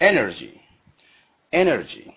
energy. Energy.